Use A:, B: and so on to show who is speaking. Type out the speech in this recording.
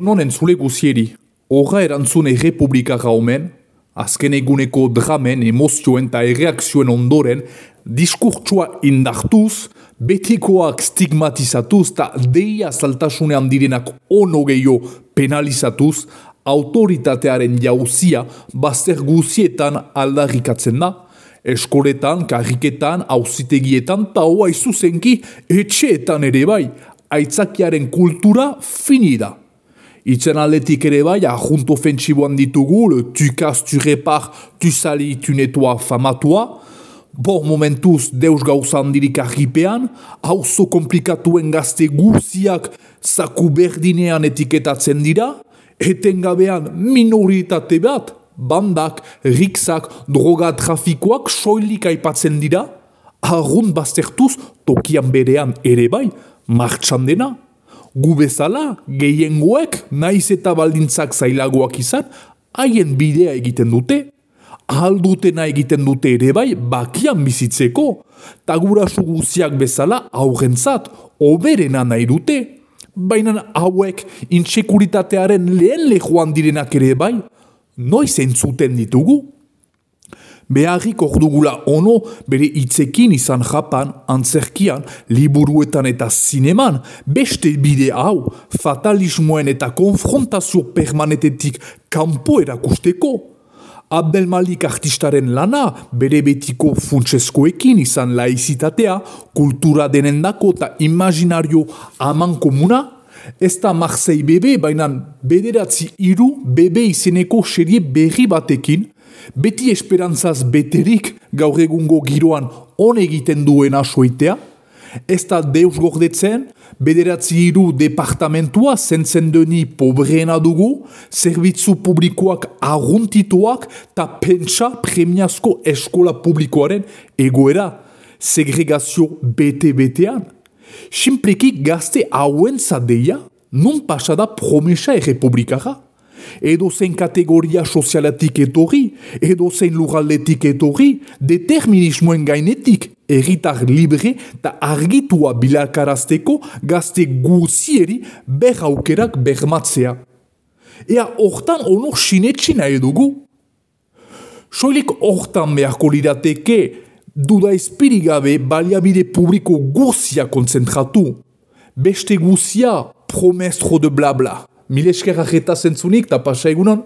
A: Non entzule guzieri, horra erantzun errepublika gaumen, azken eguneko dramen, emozioen eta erreakzioen ondoren, diskurtsua indartuz, betikoak stigmatizatuz eta deia saltasunean direnak ono gehiago penalizatuz, autoritatearen jauzia bazter guzietan aldarrikatzen da, eskoletan, karriketan, auzitegietan, eta hoa izuzenki etxeetan ere bai, aitzakiaren kultura finida. Itzen aldetik ere bai, ahunto ofentsiboan ditugu, le tu kas, tu repar, tu sali, tu netoa famatua, Bo momentuz deus gauza handirik argipean, hauzo komplikatuen gazte guziak zaku berdinean etiketatzen dira, etengabean minoritate bat, bandak, rikzak, droga trafikoak soilik aipatzen dira, arrun baztertuz tokian berean ere bai, martxan dena. Gu bezala, gehiengoek, naiz eta baldintzak zailagoak izan, haien bidea egiten dute. Aldutena egiten dute ere bai, bakian bizitzeko. Tagurasu guziak bezala, aurrentzat, oberena nahi dute. Baina hauek, intsekuritatearen lehen lehuan direnak ere bai, noiz entzuten ditugu? Beharrik ordugula ono bere itzekin izan japan, antzerkian, liburuetan eta zineman, beste bide hau, fatalismoen eta konfrontazio permanetetik kanpo erakusteko. Abdelmalik artistaren lana, bere betiko funtseskoekin izan laizitatea, kultura denendako eta imaginario aman komuna, ez da Marseille bebe, baina bederatzi iru bebe izeneko serie berri batekin, beti esperantzaz beterik gaur egungo giroan on egiten duen asoitea, ez da deus gordetzen, bederatzi hiru departamentua zentzen deni pobreena dugu, zerbitzu publikoak aguntituak eta pentsa premiazko eskola publikoaren egoera, segregazio bete-betean. Simpleki gazte hauen zadeia, nun pasada promesa errepublikara edo zein kategoria sozialatik etorri, edo zein lurraldetik etorri, determinismoen gainetik erritar libre eta argitua bilakarazteko gazte guzieri ber aukerak bermatzea. Ea hortan honor sinetxina edugu. Soilik hortan beharko lirateke duda espirigabe baliabide publiko guzia konzentratu. Beste guzia promestro de blabla. Mil esker ajeta zentzunik, eta pasa egunon.